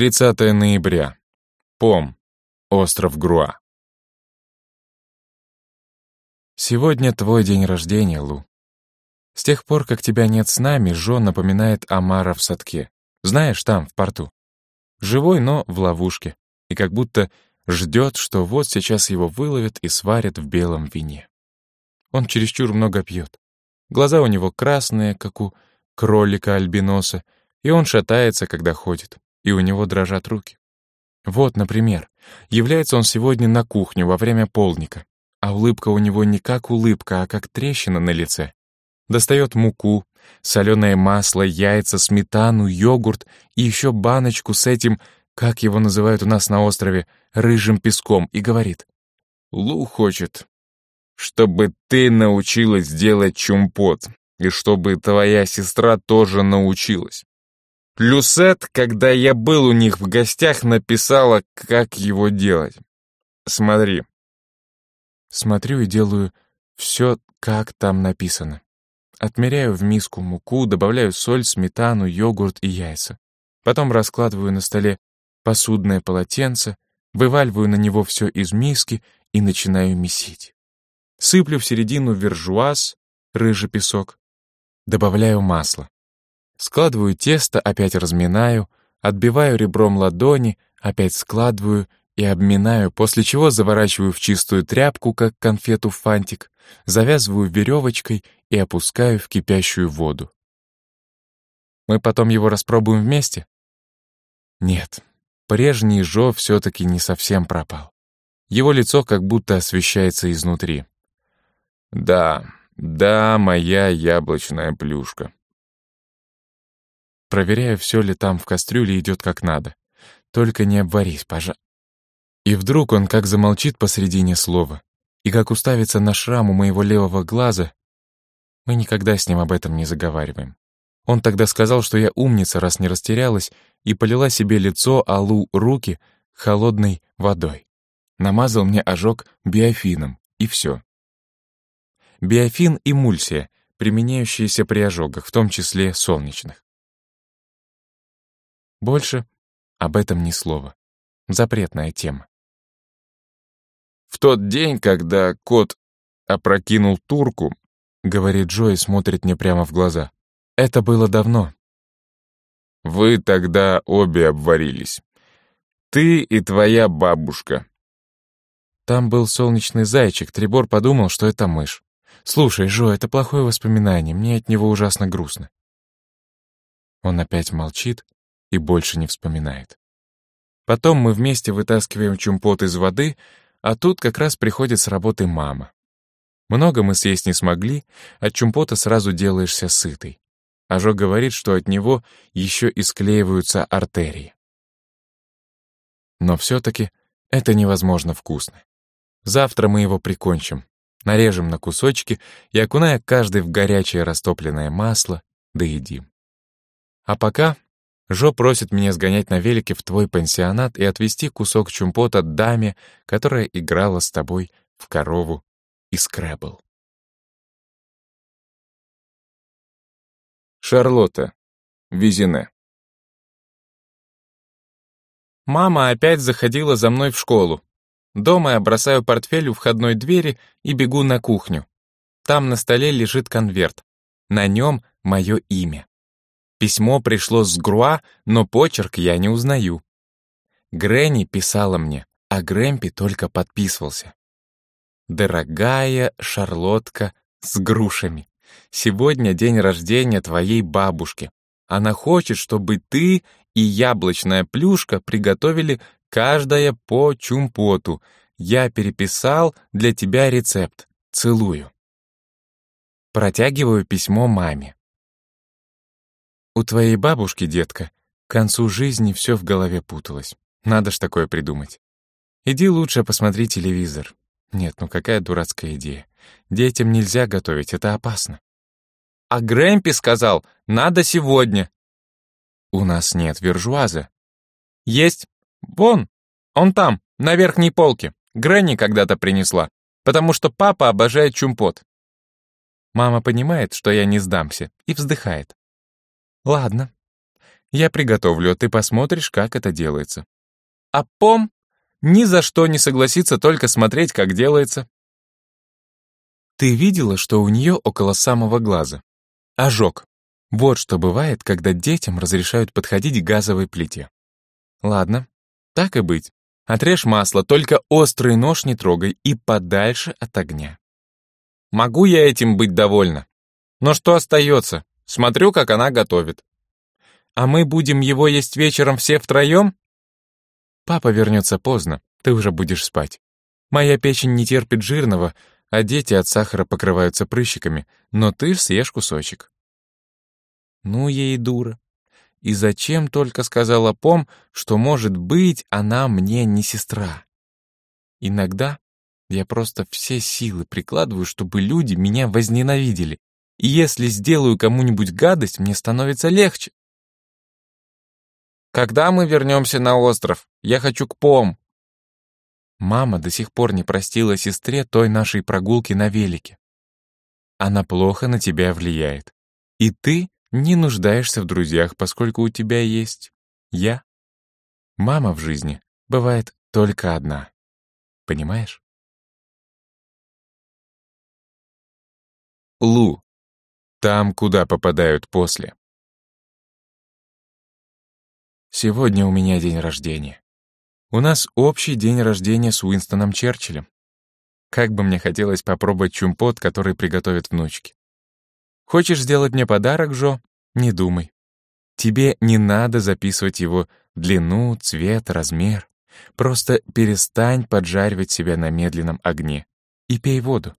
30 ноября. Пом. Остров Груа. Сегодня твой день рождения, Лу. С тех пор, как тебя нет с нами, Жо напоминает Амара в садке. Знаешь, там, в порту. Живой, но в ловушке. И как будто ждет, что вот сейчас его выловят и сварят в белом вине. Он чересчур много пьет. Глаза у него красные, как у кролика-альбиноса, и он шатается, когда ходит, и у него дрожат руки. Вот, например, является он сегодня на кухню во время полника, а улыбка у него не как улыбка, а как трещина на лице. Достает муку, соленое масло, яйца, сметану, йогурт и еще баночку с этим, как его называют у нас на острове, рыжим песком, и говорит. «Лу хочет, чтобы ты научилась делать чумпот, и чтобы твоя сестра тоже научилась. Люсет, когда я был у них в гостях, написала, как его делать. Смотри. Смотрю и делаю все, как там написано. Отмеряю в миску муку, добавляю соль, сметану, йогурт и яйца. Потом раскладываю на столе посудное полотенце, вываливаю на него все из миски и начинаю месить. Сыплю в середину вержуаз, рыжий песок, добавляю масло. Складываю тесто, опять разминаю, отбиваю ребром ладони, опять складываю и обминаю, после чего заворачиваю в чистую тряпку, как конфету фантик, завязываю веревочкой и опускаю в кипящую воду. Мы потом его распробуем вместе? Нет, прежний Жо все-таки не совсем пропал. Его лицо как будто освещается изнутри. Да, да, моя яблочная плюшка. Проверяю, все ли там в кастрюле идет как надо. Только не обварись, пожа... И вдруг он как замолчит посредине слова, и как уставится на шрам у моего левого глаза. Мы никогда с ним об этом не заговариваем. Он тогда сказал, что я умница, раз не растерялась, и полила себе лицо, алу, руки холодной водой. Намазал мне ожог биофином, и все. Биофин — эмульсия, применяющаяся при ожогах, в том числе солнечных. Больше об этом ни слова. Запретная тема. В тот день, когда кот опрокинул турку, говорит Джо и смотрит мне прямо в глаза. Это было давно. Вы тогда обе обварились. Ты и твоя бабушка. Там был солнечный зайчик, Трибор подумал, что это мышь. «Слушай, Жо, это плохое воспоминание, мне от него ужасно грустно». Он опять молчит и больше не вспоминает. Потом мы вместе вытаскиваем чумпот из воды, а тут как раз приходит с работы мама. Много мы съесть не смогли, от чумпота сразу делаешься сытый. Жо говорит, что от него еще и склеиваются артерии. Но все-таки это невозможно вкусно. Завтра мы его прикончим, нарежем на кусочки и, окуная каждый в горячее растопленное масло, доедим. А пока Жо просит меня сгонять на велике в твой пансионат и отвезти кусок чумпота даме, которая играла с тобой в корову и скрэбл. Шарлотта. Визине. Мама опять заходила за мной в школу. Дома я бросаю портфель у входной двери и бегу на кухню. Там на столе лежит конверт. На нем мое имя. Письмо пришло с Груа, но почерк я не узнаю. Грэнни писала мне, а Грэмпи только подписывался. «Дорогая Шарлотка с грушами, сегодня день рождения твоей бабушки. Она хочет, чтобы ты и яблочная плюшка приготовили Каждая по чумпоту. Я переписал для тебя рецепт. Целую. Протягиваю письмо маме. У твоей бабушки, детка, к концу жизни все в голове путалось. Надо ж такое придумать. Иди лучше посмотри телевизор. Нет, ну какая дурацкая идея. Детям нельзя готовить, это опасно. А Грэмпи сказал, надо сегодня. У нас нет вержуаза. Есть. Вон, он там, на верхней полке. Грэнни когда-то принесла, потому что папа обожает чумпот. Мама понимает, что я не сдамся, и вздыхает. Ладно. Я приготовлю, а ты посмотришь, как это делается. А Пом ни за что не согласится только смотреть, как делается. Ты видела, что у нее около самого глаза? Ожог. Вот что бывает, когда детям разрешают подходить к газовой плите. Ладно, так и быть. Отрежь масло, только острый нож не трогай и подальше от огня. Могу я этим быть довольна? Но что остается? Смотрю, как она готовит. А мы будем его есть вечером все втроем? Папа вернется поздно, ты уже будешь спать. Моя печень не терпит жирного, а дети от сахара покрываются прыщиками, но ты съешь кусочек. Ну, ей дура. И зачем только сказала Пом, что, может быть, она мне не сестра? Иногда я просто все силы прикладываю, чтобы люди меня возненавидели. И если сделаю кому-нибудь гадость, мне становится легче. Когда мы вернемся на остров? Я хочу к Пом. Мама до сих пор не простила сестре той нашей прогулки на велике. Она плохо на тебя влияет. И ты не нуждаешься в друзьях, поскольку у тебя есть я. Мама в жизни бывает только одна. Понимаешь? Лу. Там, куда попадают после. Сегодня у меня день рождения. У нас общий день рождения с Уинстоном Черчиллем. Как бы мне хотелось попробовать чумпот, который приготовят внучки. Хочешь сделать мне подарок, Жо? Не думай. Тебе не надо записывать его длину, цвет, размер. Просто перестань поджаривать себя на медленном огне и пей воду.